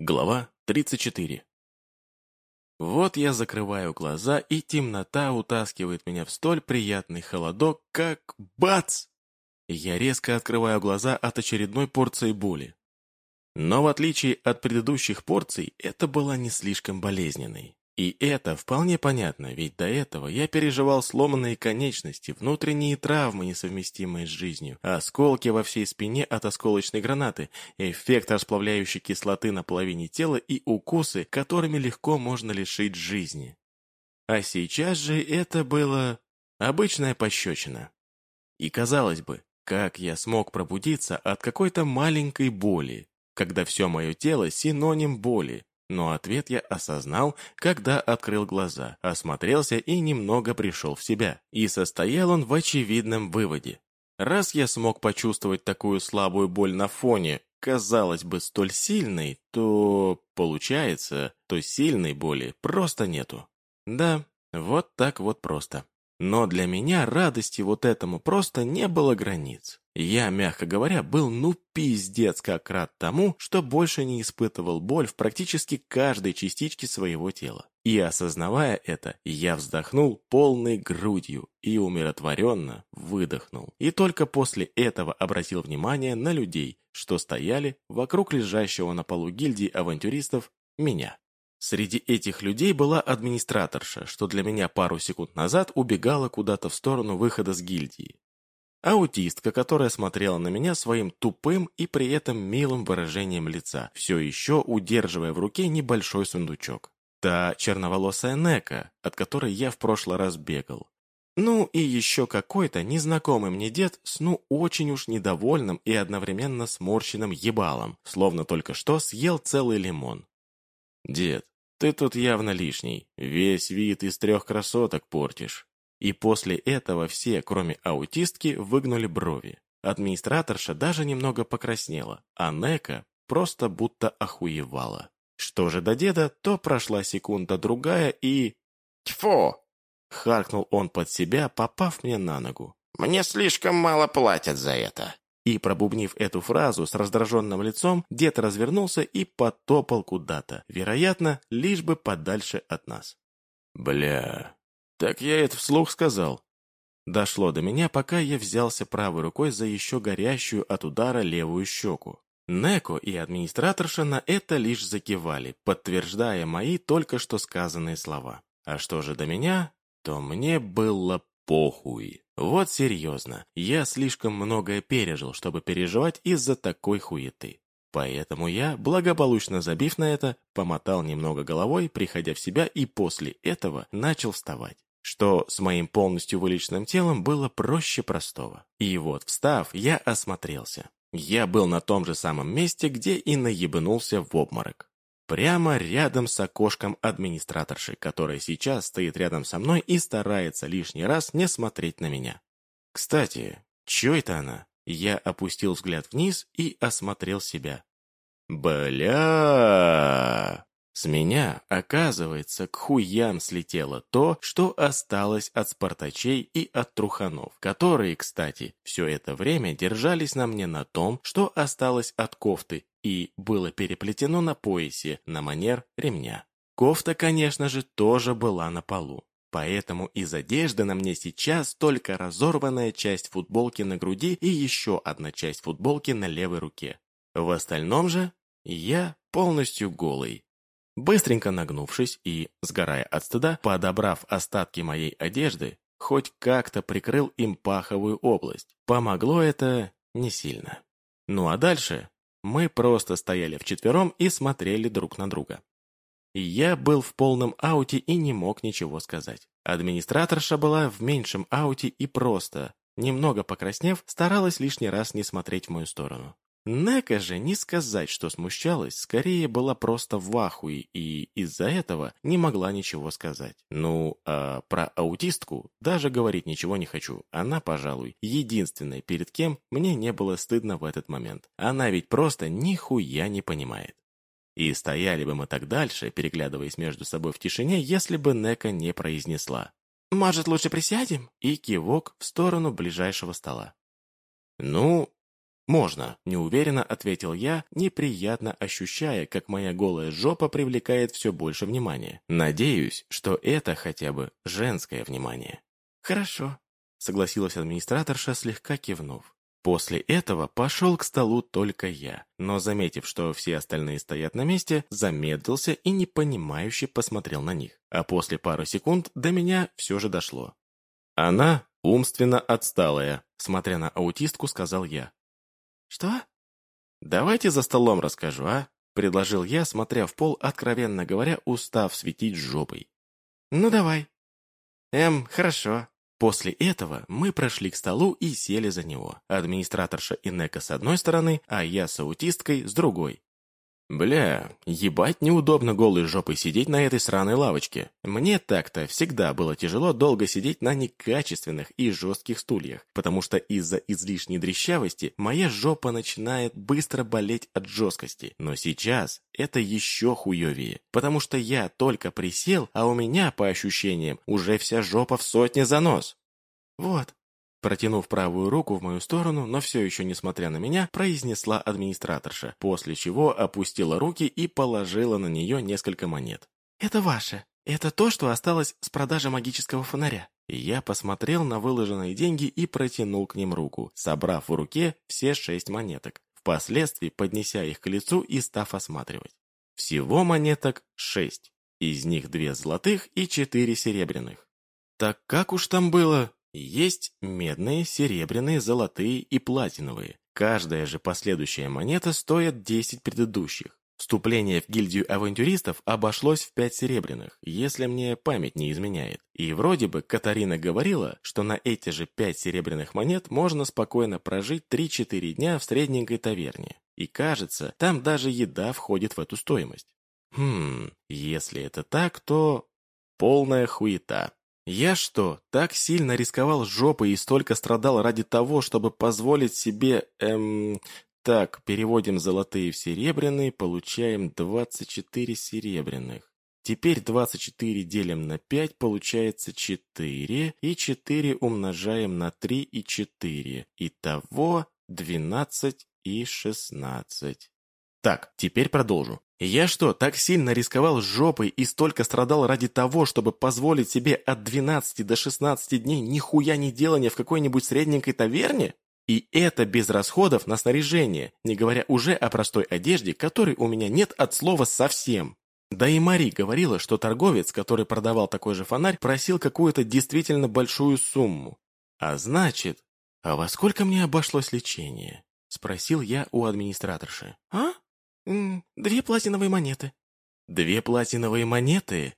Глава 34 Вот я закрываю глаза, и темнота утаскивает меня в столь приятный холодок, как бац! Я резко открываю глаза от очередной порции боли. Но в отличие от предыдущих порций, это была не слишком болезненной. И это вполне понятно, ведь до этого я переживал сломанные конечности, внутренние травмы, несовместимые с жизнью, осколки во всей спине от осколочной гранаты, эффект расплавляющей кислоты на половине тела и укусы, которыми легко можно лишить жизни. А сейчас же это было обычная пощечина. И казалось бы, как я смог пробудиться от какой-то маленькой боли, когда все мое тело синоним боли, но ответ я осознал, когда открыл глаза, осмотрелся и немного пришел в себя. И состоял он в очевидном выводе. Раз я смог почувствовать такую слабую боль на фоне, казалось бы, столь сильной, то, получается, то сильной боли просто нету. Да, вот так вот просто. Но для меня радости вот этому просто не было границ. Я, мягко говоря, был ну пиздец как рад тому, что больше не испытывал боль в практически каждой частичке своего тела. И осознавая это, я вздохнул полной грудью и умиротворенно выдохнул. И только после этого обратил внимание на людей, что стояли вокруг лежащего на полу гильдии авантюристов меня. Среди этих людей была администраторша, что для меня пару секунд назад убегала куда-то в сторону выхода с гильдии. Аутистка, которая смотрела на меня своим тупым и при этом милым выражением лица, все еще удерживая в руке небольшой сундучок. Та черноволосая Нека, от которой я в прошлый раз бегал. Ну и еще какой-то незнакомый мне дед с ну очень уж недовольным и одновременно сморщенным ебалом, словно только что съел целый лимон. «Дед, ты тут явно лишний, весь вид из трех красоток портишь». И после этого все, кроме аутистки, выгнули брови. Администраторша даже немного покраснела, а Нека просто будто охуевала. Что же до деда, то прошла секунда-другая и... «Тьфу!» — харкнул он под себя, попав мне на ногу. «Мне слишком мало платят за это!» И, пробубнив эту фразу с раздраженным лицом, дед развернулся и потопал куда-то, вероятно, лишь бы подальше от нас. «Бля, так я это вслух сказал». Дошло до меня, пока я взялся правой рукой за еще горящую от удара левую щеку. Неко и администраторша на это лишь закивали, подтверждая мои только что сказанные слова. А что же до меня, то мне было похуй. Вот серьезно, я слишком многое пережил, чтобы переживать из-за такой хуеты. Поэтому я, благополучно забив на это, помотал немного головой, приходя в себя, и после этого начал вставать. Что с моим полностью вылеченным телом было проще простого. И вот, встав, я осмотрелся. Я был на том же самом месте, где и наебнулся в обморок. Прямо рядом с окошком администраторши, которая сейчас стоит рядом со мной и старается лишний раз не смотреть на меня. Кстати, чё это она? Я опустил взгляд вниз и осмотрел себя. Бля! С меня, оказывается, к хуям слетело то, что осталось от спартачей и от труханов, которые, кстати, все это время держались на мне на том, что осталось от кофты и было переплетено на поясе на манер ремня. Кофта, конечно же, тоже была на полу. Поэтому из одежды на мне сейчас только разорванная часть футболки на груди и еще одна часть футболки на левой руке. В остальном же я полностью голый. Быстренько нагнувшись и, сгорая от стыда, подобрав остатки моей одежды, хоть как-то прикрыл им паховую область. Помогло это не сильно. Ну а дальше мы просто стояли вчетвером и смотрели друг на друга. Я был в полном ауте и не мог ничего сказать. Администраторша была в меньшем ауте и просто, немного покраснев, старалась лишний раз не смотреть в мою сторону. Нека же не сказать, что смущалась, скорее была просто в ахуе и из-за этого не могла ничего сказать. Ну, а про аутистку даже говорить ничего не хочу. Она, пожалуй, единственная, перед кем мне не было стыдно в этот момент. Она ведь просто нихуя не понимает. И стояли бы мы так дальше, переглядываясь между собой в тишине, если бы Нека не произнесла. «Может, лучше присядем?» И кивок в сторону ближайшего стола. Ну, «Можно», – неуверенно ответил я, неприятно ощущая, как моя голая жопа привлекает все больше внимания. Надеюсь, что это хотя бы женское внимание. «Хорошо», — согласилась администраторша, слегка кивнув. После этого пошел к столу только я, но, заметив, что все остальные стоят на месте, замедлился и непонимающе посмотрел на них. А после пары секунд до меня все же дошло. «Она умственно отсталая», — смотря на аутистку, сказал я. «Что?» «Давайте за столом расскажу, а?» — предложил я, смотря в пол, откровенно говоря, устав светить жопой. «Ну, давай». «Эм, хорошо». После этого мы прошли к столу и сели за него. Администраторша Инека с одной стороны, а я с аутисткой с другой. Бля, ебать неудобно голой жопой сидеть на этой сраной лавочке. Мне так-то всегда было тяжело долго сидеть на некачественных и жестких стульях, потому что из-за излишней дрещавости моя жопа начинает быстро болеть от жесткости. Но сейчас это еще хуевее, потому что я только присел, а у меня, по ощущениям, уже вся жопа в сотне занос. Вот, Протянув правую руку в мою сторону, но все еще несмотря на меня, произнесла администраторша, после чего опустила руки и положила на нее несколько монет. «Это ваше. Это то, что осталось с продажи магического фонаря». я посмотрел на выложенные деньги и протянул к ним руку, собрав в руке все шесть монеток, впоследствии поднеся их к лицу и став осматривать. Всего монеток шесть, из них две золотых и четыре серебряных. Так как уж там было? Есть медные, серебряные, золотые и платиновые. Каждая же последующая монета стоит 10 предыдущих. Вступление в гильдию авантюристов обошлось в 5 серебряных, если мне память не изменяет. И вроде бы Катарина говорила, что на эти же 5 серебряных монет можно спокойно прожить 3-4 дня в средненькой таверне. И кажется, там даже еда входит в эту стоимость. Хм, если это так, то... Полная хуета. Я что, так сильно рисковал жопой и столько страдал ради того, чтобы позволить себе, эм... Так, переводим золотые в серебряные, получаем 24 серебряных. Теперь 24 делим на 5, получается 4, и 4 умножаем на 3 и 4. Итого 12 и 16. Так, теперь продолжу. Я что, так сильно рисковал жопой и столько страдал ради того, чтобы позволить себе от 12 до 16 дней нихуя не делания в какой-нибудь средненькой таверне? И это без расходов на снаряжение, не говоря уже о простой одежде, которой у меня нет от слова совсем. Да и Мари говорила, что торговец, который продавал такой же фонарь, просил какую-то действительно большую сумму. А значит, а во сколько мне обошлось лечение? Спросил я у администраторши. А? «Две платиновые монеты». «Две платиновые монеты?»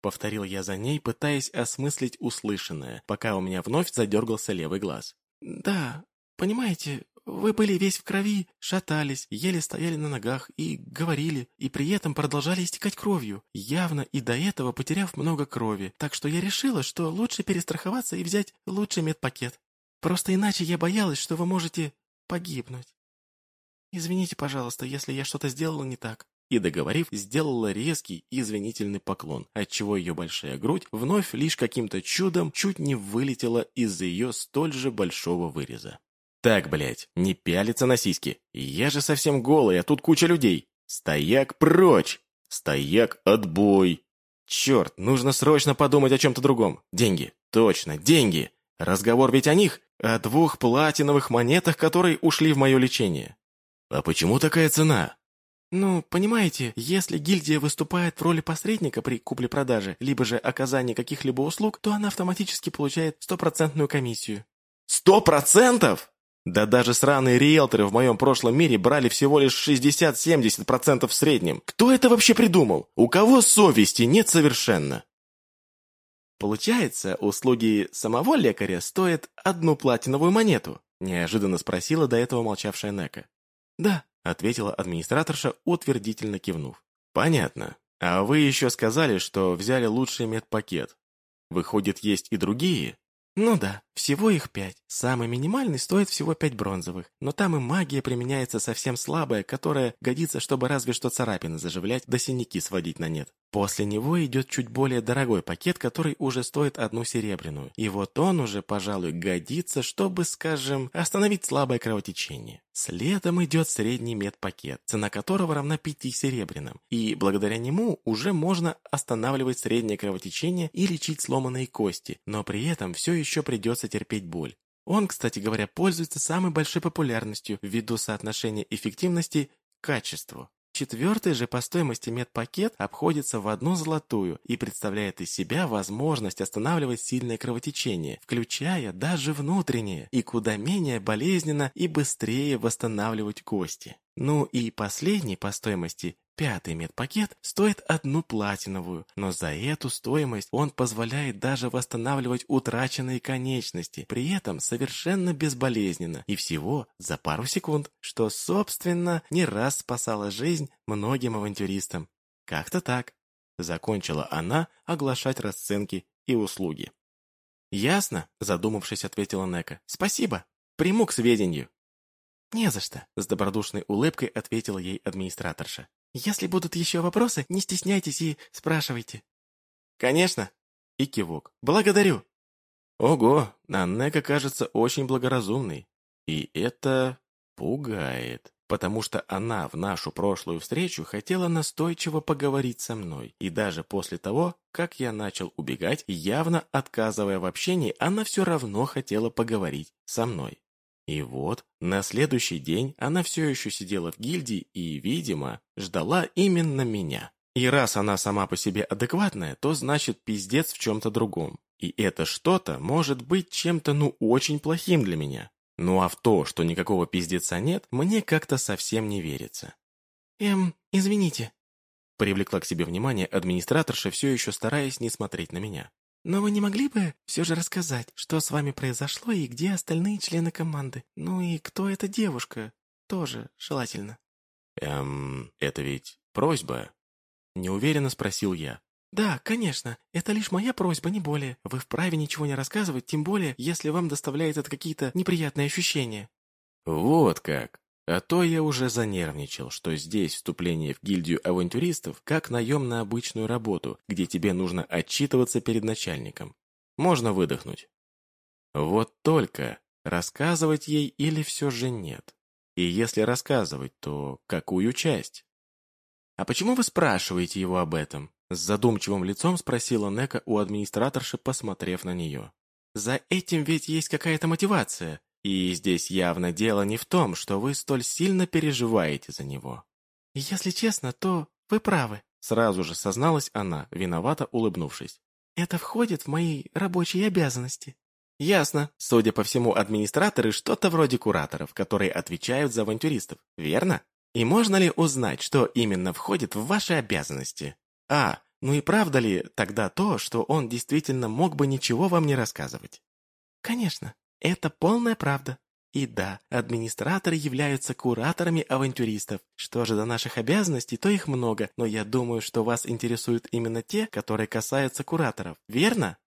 Повторил я за ней, пытаясь осмыслить услышанное, пока у меня вновь задергался левый глаз. «Да, понимаете, вы были весь в крови, шатались, еле стояли на ногах и говорили, и при этом продолжали истекать кровью, явно и до этого потеряв много крови, так что я решила, что лучше перестраховаться и взять лучший медпакет. Просто иначе я боялась, что вы можете погибнуть». «Извините, пожалуйста, если я что-то сделала не так». И, договорив, сделала резкий и извинительный поклон, отчего ее большая грудь вновь лишь каким-то чудом чуть не вылетела из-за ее столь же большого выреза. «Так, блядь, не пялиться на сиськи. Я же совсем голый, а тут куча людей. Стояк прочь! Стояк отбой!» «Черт, нужно срочно подумать о чем-то другом. Деньги. Точно, деньги. Разговор ведь о них, о двух платиновых монетах, которые ушли в мое лечение. «А почему такая цена?» «Ну, понимаете, если гильдия выступает в роли посредника при купле-продаже, либо же оказании каких-либо услуг, то она автоматически получает стопроцентную комиссию». «Сто процентов?» Да даже сраные риэлторы в моем прошлом мире брали всего лишь 60-70% в среднем. Кто это вообще придумал? У кого совести нет совершенно? Получается, услуги самого лекаря стоят одну платиновую монету? Неожиданно спросила до этого молчавшая Нека. «Да», — ответила администраторша, утвердительно кивнув. «Понятно. А вы еще сказали, что взяли лучший медпакет. Выходит, есть и другие?» Ну да, всего их пять. Самый минимальный стоит всего пять бронзовых, но там и магия применяется совсем слабая, которая годится, чтобы разве что царапины заживлять, да синяки сводить на нет. После него идет чуть более дорогой пакет, который уже стоит одну серебряную. И вот он уже, пожалуй, годится, чтобы, скажем, остановить слабое кровотечение. Следом идет средний медпакет, цена которого равна 5 серебряным, и благодаря нему уже можно останавливать среднее кровотечение и лечить сломанные кости, но при этом все еще придется терпеть боль. Он, кстати говоря, пользуется самой большой популярностью ввиду соотношения эффективности к качеству. Четвертый же по стоимости медпакет обходится в одну золотую и представляет из себя возможность останавливать сильное кровотечение, включая даже внутреннее, и куда менее болезненно и быстрее восстанавливать кости. Ну и последний по стоимости Пятый медпакет стоит одну платиновую, но за эту стоимость он позволяет даже восстанавливать утраченные конечности, при этом совершенно безболезненно и всего за пару секунд, что, собственно, не раз спасало жизнь многим авантюристам. Как-то так. Закончила она оглашать расценки и услуги. «Ясно», — задумавшись, ответила Нека. «Спасибо. Приму к сведению». «Не за что», — с добродушной улыбкой ответила ей администраторша. Если будут еще вопросы, не стесняйтесь и спрашивайте». «Конечно!» И кивок. «Благодарю!» Ого, Аннека кажется очень благоразумной. И это пугает, потому что она в нашу прошлую встречу хотела настойчиво поговорить со мной. И даже после того, как я начал убегать, явно отказывая в общении, она все равно хотела поговорить со мной. И вот, на следующий день она все еще сидела в гильдии и, видимо, ждала именно меня. И раз она сама по себе адекватная, то значит пиздец в чем-то другом. И это что-то может быть чем-то ну очень плохим для меня. Ну а в то, что никакого пиздеца нет, мне как-то совсем не верится. «Эм, извините», — привлекла к себе внимание администраторша, все еще стараясь не смотреть на меня. Но вы не могли бы все же рассказать, что с вами произошло и где остальные члены команды? Ну и кто эта девушка? Тоже желательно. Эм, это ведь просьба? Неуверенно спросил я. «Да, конечно. Это лишь моя просьба, не более. Вы вправе ничего не рассказывать, тем более, если вам доставляет это какие-то неприятные ощущения». «Вот как. А то я уже занервничал, что здесь вступление в гильдию авантюристов как наем на обычную работу, где тебе нужно отчитываться перед начальником. Можно выдохнуть. Вот только, рассказывать ей или все же нет? И если рассказывать, то какую часть? «А почему вы спрашиваете его об этом?» С задумчивым лицом спросила Нека у администраторши, посмотрев на нее. «За этим ведь есть какая-то мотивация. И здесь явно дело не в том, что вы столь сильно переживаете за него. Если честно, то вы правы, сразу же созналась она, виновато улыбнувшись. Это входит в мои рабочие обязанности. Ясно. Судя по всему, администраторы что-то вроде кураторов, которые отвечают за авантюристов, верно? И можно ли узнать, что именно входит в ваши обязанности? А, ну и правда ли тогда то, что он действительно мог бы ничего вам не рассказывать? Конечно. Это полная правда. И да, администраторы являются кураторами авантюристов. Что же до наших обязанностей, то их много, но я думаю, что вас интересуют именно те, которые касаются кураторов, верно?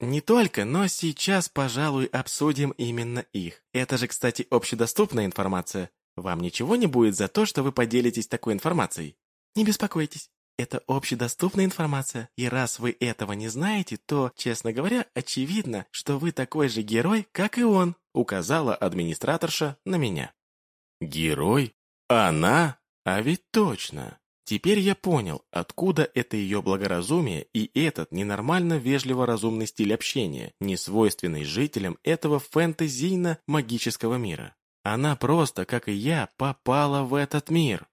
Не только, но сейчас, пожалуй, обсудим именно их. Это же, кстати, общедоступная информация. Вам ничего не будет за то, что вы поделитесь такой информацией? Не беспокойтесь. Это общедоступная информация, и раз вы этого не знаете, то, честно говоря, очевидно, что вы такой же герой, как и он», указала администраторша на меня. «Герой? Она? А ведь точно!» Теперь я понял, откуда это ее благоразумие и этот ненормально вежливо-разумный стиль общения, не свойственный жителям этого фэнтезийно-магического мира. Она просто, как и я, попала в этот мир.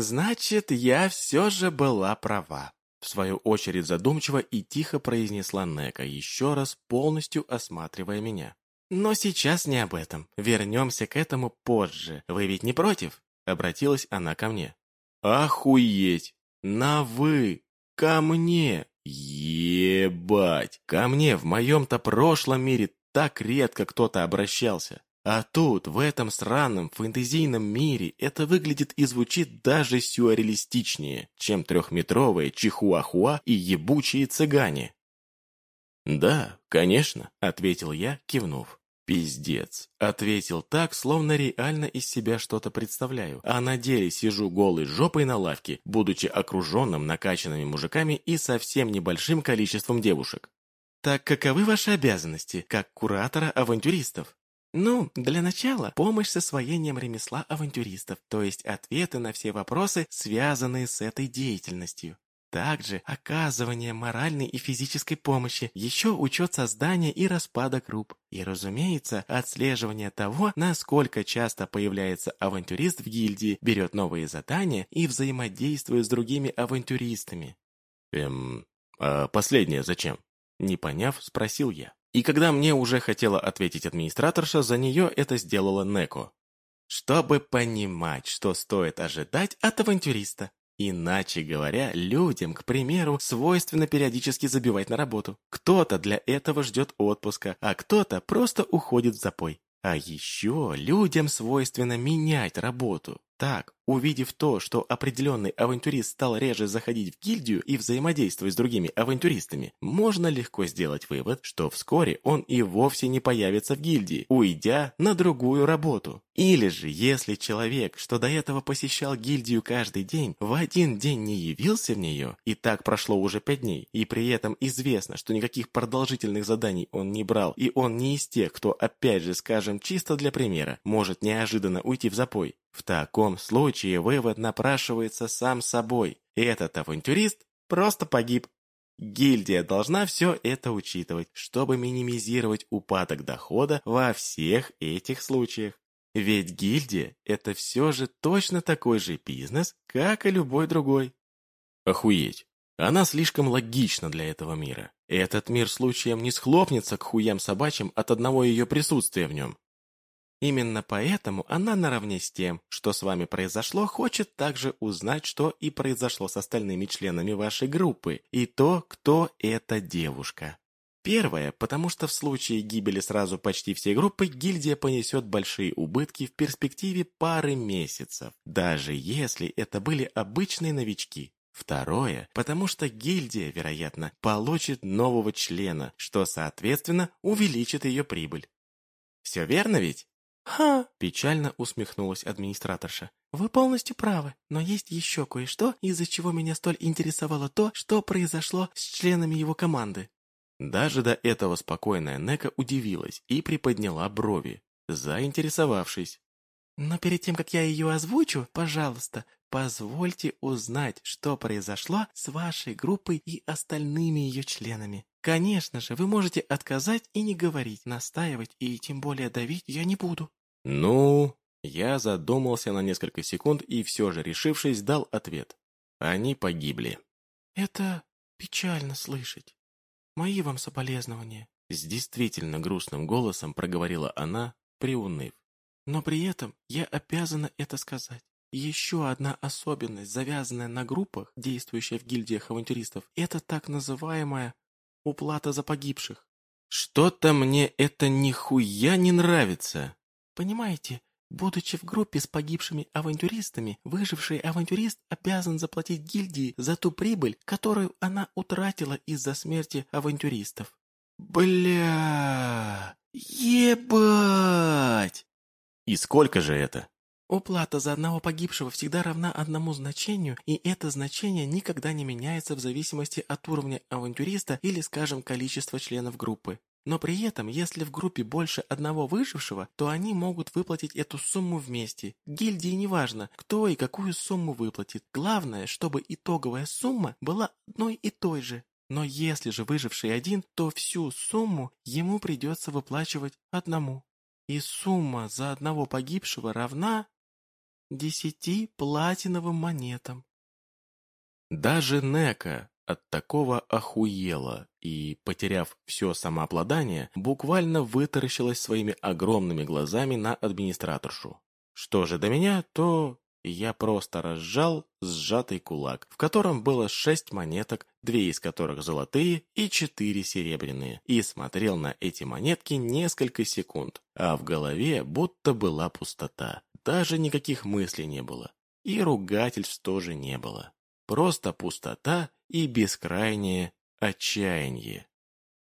«Значит, я все же была права», — в свою очередь задумчиво и тихо произнесла Нека, еще раз полностью осматривая меня. «Но сейчас не об этом. Вернемся к этому позже. Вы ведь не против?» — обратилась она ко мне. «Охуеть! На «вы»! Ко мне! Ебать! Ко мне в моем-то прошлом мире так редко кто-то обращался. А тут, в этом странном фэнтезийном мире, это выглядит и звучит даже сюрреалистичнее, чем трехметровые чихуахуа и ебучие цыгане. «Да, конечно», — ответил я, кивнув. «Пиздец», — ответил так, словно реально из себя что-то представляю, а на деле сижу голой жопой на лавке, будучи окруженным накачанными мужиками и совсем небольшим количеством девушек. «Так каковы ваши обязанности, как куратора авантюристов?» Ну, для начала помощь с освоением ремесла авантюристов, то есть ответы на все вопросы, связанные с этой деятельностью. Также оказывание моральной и физической помощи, еще учет создания и распада групп. И, разумеется, отслеживание того, насколько часто появляется авантюрист в гильдии, берет новые задания и взаимодействует с другими авантюристами. Эм, а последнее зачем? Не поняв, спросил я. И когда мне уже хотела ответить администраторша, за нее это сделала Неко. Чтобы понимать, что стоит ожидать от авантюриста. Иначе говоря, людям, к примеру, свойственно периодически забивать на работу. Кто-то для этого ждет отпуска, а кто-то просто уходит в запой. А еще людям свойственно менять работу. Так, увидев то, что определенный авантюрист стал реже заходить в гильдию и взаимодействовать с другими авантюристами, можно легко сделать вывод, что вскоре он и вовсе не появится в гильдии, уйдя на другую работу. Или же, если человек, что до этого посещал гильдию каждый день, в один день не явился в нее, и так прошло уже пять дней, и при этом известно, что никаких продолжительных заданий он не брал, и он не из тех, кто, опять же, скажем, чисто для примера, может неожиданно уйти в запой, в таком случае вывод напрашивается сам собой. Этот авантюрист просто погиб. Гильдия должна все это учитывать, чтобы минимизировать упадок дохода во всех этих случаях. Ведь гильдия – это все же точно такой же бизнес, как и любой другой. Охуеть. Она слишком логична для этого мира. Этот мир случаем не схлопнется к хуям собачьим от одного ее присутствия в нем. Именно поэтому она наравне с тем, что с вами произошло, хочет также узнать, что и произошло с остальными членами вашей группы, и то, кто эта девушка. Первое, потому что в случае гибели сразу почти всей группы гильдия понесет большие убытки в перспективе пары месяцев, даже если это были обычные новички. Второе, потому что гильдия, вероятно, получит нового члена, что, соответственно, увеличит ее прибыль. Все верно ведь? «Ха!» – печально усмехнулась администраторша. «Вы полностью правы, но есть еще кое-что, из-за чего меня столь интересовало то, что произошло с членами его команды». Даже до этого спокойная Нека удивилась и приподняла брови, заинтересовавшись. «Но перед тем, как я ее озвучу, пожалуйста, позвольте узнать, что произошло с вашей группой и остальными ее членами. Конечно же, вы можете отказать и не говорить, настаивать и тем более давить я не буду. Ну, я задумался на несколько секунд и все же, решившись, дал ответ. Они погибли. Это печально слышать. Мои вам соболезнования. С действительно грустным голосом проговорила она, приуныв. Но при этом я обязана это сказать. Еще одна особенность, завязанная на группах, действующая в гильдиях авантюристов, это так называемая уплата за погибших. Что-то мне это нихуя не нравится. Понимаете, будучи в группе с погибшими авантюристами, выживший авантюрист обязан заплатить гильдии за ту прибыль, которую она утратила из-за смерти авантюристов. Бля! Ебать! И сколько же это? Уплата за одного погибшего всегда равна одному значению, и это значение никогда не меняется в зависимости от уровня авантюриста или, скажем, количества членов группы. Но при этом, если в группе больше одного выжившего, то они могут выплатить эту сумму вместе. Гильдии не важно, кто и какую сумму выплатит. Главное, чтобы итоговая сумма была одной и той же. Но если же выживший один, то всю сумму ему придется выплачивать одному. И сумма за одного погибшего равна десяти платиновым монетам. Даже Нека от такого охуела и, потеряв все самообладание, буквально вытаращилась своими огромными глазами на администраторшу. Что же до меня, то я просто разжал сжатый кулак, в котором было шесть монеток, две из которых золотые и четыре серебряные, и смотрел на эти монетки несколько секунд, а в голове будто была пустота. Даже никаких мыслей не было. И ругательств тоже не было. Просто пустота и бескрайнее отчаяние.